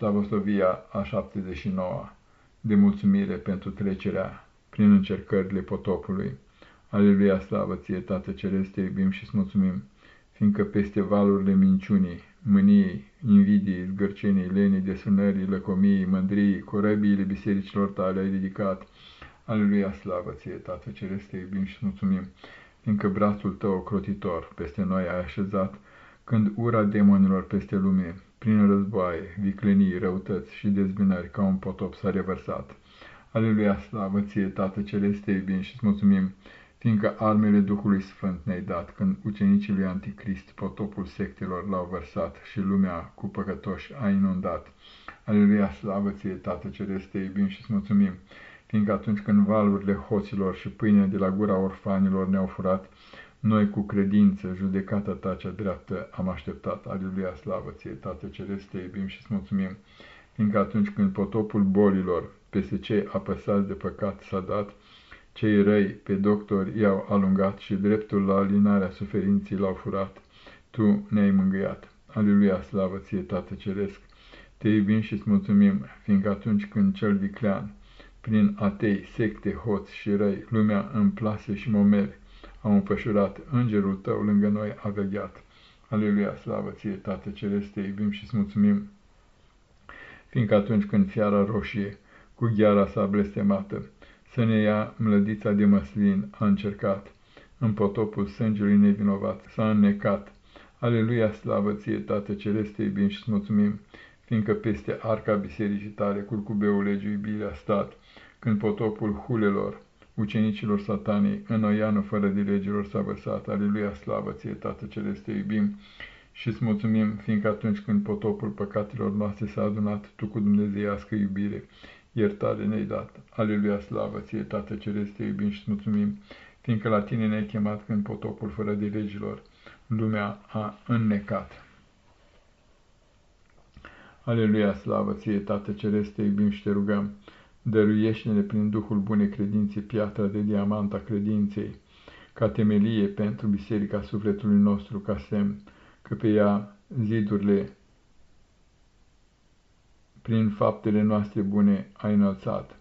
Slavosovia a 79 de mulțumire pentru trecerea prin încercările potopului. Aleluia, slavă ție, Tată Ceresc, te iubim și îți mulțumim, fiindcă peste valurile minciunii, mâniei, invidiei, zgârceniei, lenii, desunării, lăcomiei, mândriei, corăbiile bisericilor tale ai ridicat. Aleluia, slavă ție, Tată Ceresc, te iubim și îți mulțumim, fiindcă brațul tău crotitor peste noi ai așezat, când ura demonilor peste lume, prin războaie, viclenii, răutăți și dezbinări, ca un potop s-a revărsat. Aleluia, slavă ție, Tată Celeste, iubim și-ți mulțumim, fiindcă armele Duhului Sfânt ne-ai dat, când ucenicii lui Anticrist potopul sectelor l-au vărsat și lumea cu păcătoși a inundat. Aleluia, slavă ție, Tată Celeste, iubim și-ți mulțumim, fiindcă atunci când valurile hoților și pâinea de la gura orfanilor ne-au furat, noi cu credință, judecata ta cea dreaptă, am așteptat. Aleluia, slavă ție, Tată Ceresc, te iubim și îți mulțumim, fiindcă atunci când potopul bolilor peste cei apăsați de păcat s-a dat, cei răi pe doctori i-au alungat și dreptul la alinarea suferinții l-au furat, tu ne-ai mângâiat. Aleluia, slavă ție, Tată Ceresc, te iubim și îți mulțumim, fiindcă atunci când cel viclean, prin atei, secte, hoți și răi, lumea în plase și momeri, am împășurat, îngerul tău lângă noi a vegheat. Aleluia, slavă ție, Tată Ceresc, te iubim și îți mulțumim, fiindcă atunci când fiara roșie, cu gheara sa blestemată, să ne ia mlădița de măslin, a încercat, în potopul sângelui nevinovat, s-a înnecat. Aleluia, slavă ție, Tată Ceresc, te iubim și îți mulțumim, fiindcă peste arca bisericii tale, curcubeul legii iubirii a stat, când potopul hulelor, ucenicilor satanei, în oiană fără de legilor s-a vărsat. Aleluia, slavă ție, Tată Celeste, te iubim și îți mulțumim, fiindcă atunci când potopul păcatelor noastre s-a adunat, Tu cu dumnezeiască iubire, iertare ne-ai dat. Aleluia, slavă ție, Tată Celeste, te iubim și îți mulțumim, fiindcă la Tine ne-ai chemat când potopul fără de legilor lumea a înnecat. Aleluia, slavă ție, Tată Celeste, te iubim și te rugăm, dăruiește-ne prin Duhul Bune Credințe piatra de diamant a credinței, ca temelie pentru biserica sufletului nostru, ca semn că pe ea zidurile prin faptele noastre bune a înălțat.